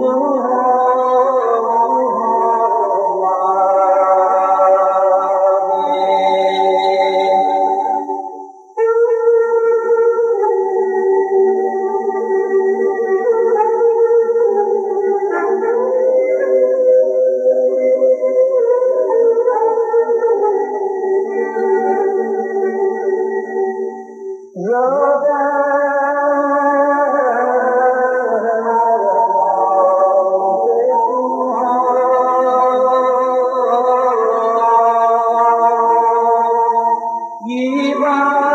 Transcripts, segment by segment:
Oh. You are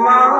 Iman